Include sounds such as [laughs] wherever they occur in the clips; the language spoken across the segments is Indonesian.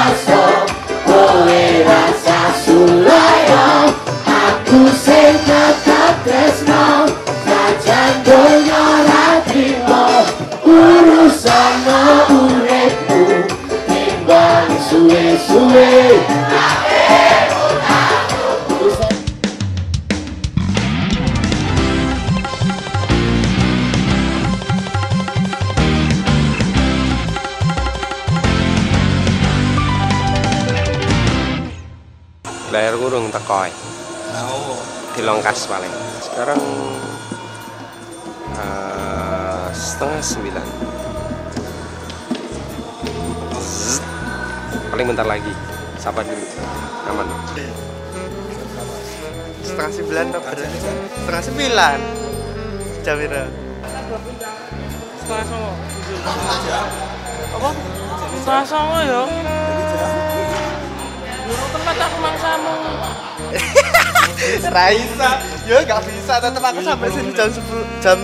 Master. Bayar kurung tekoy Mau. di Longkas paling. Sekarang eh, setengah sembilan. Zzz. paling bentar lagi. Sabar dulu. Aman. Setengah sembilan tak berani setengah sembilan. Jam setengah songo. Apa setengah songo ya Dulu tempat aku mangsamu. [laughs] Raisa ya nggak bisa. Tetap aku sampai sini jam sepuluh jam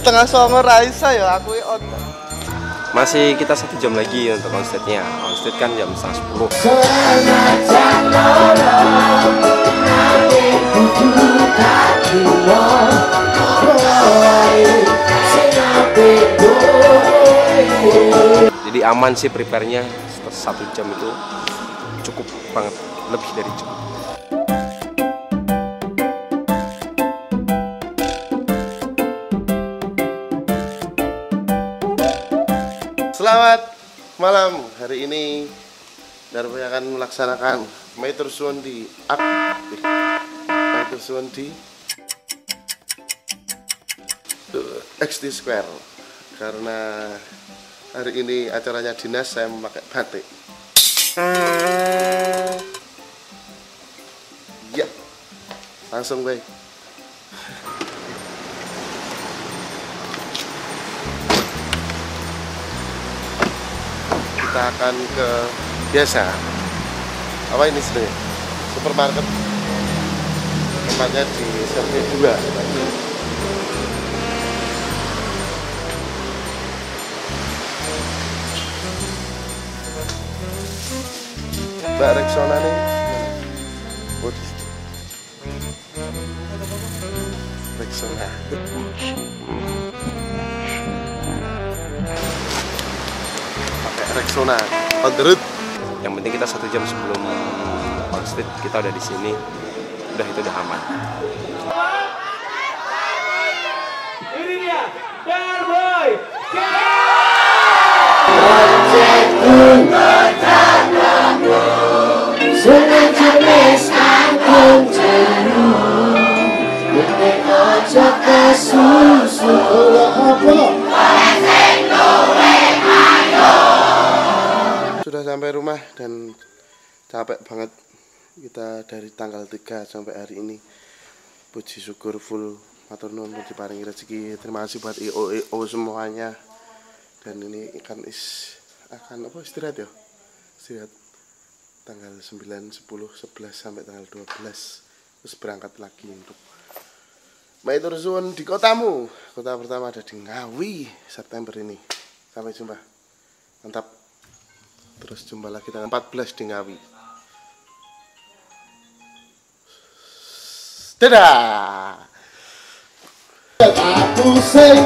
setengah songo. Raisa ya aku on. Masih kita satu jam lagi untuk onstage-nya onstage kan jam setengah sepuluh. Jadi aman sih prepare-nya. Satu jam itu cukup banget lebih dari cukup Selamat malam. Hari ini Darbo akan melaksanakan Maitur Suwon di Maitur Suwon di XD Square karena hari ini acaranya dinas saya memakai batik. Ya, langsung baik. kita akan ke biasa apa ini sebenarnya? Supermarket. Tempatnya di Servi 2 Mbak Rexona nih. Situ. Rexona pakai Rexona. Road yang penting kita satu jam sebelum onstage kita udah di sini. Udah itu udah aman sudah sampai rumah dan capek banget kita dari tanggal 3 sampai hari ini. Puji syukur full matur nuwun puji paring rezeki. Terima kasih buat IO IO semuanya. Dan ini ikan is akan apa istirahat ya? Istirahat tanggal 9 10 11 sampai tanggal 12 terus berangkat lagi untuk Maitur Suwun di kotamu. Kota pertama ada di Ngawi September ini. Sampai jumpa. Mantap. Terus jumpa lagi tanggal 14 di Ngawi. Dadah. Aku sing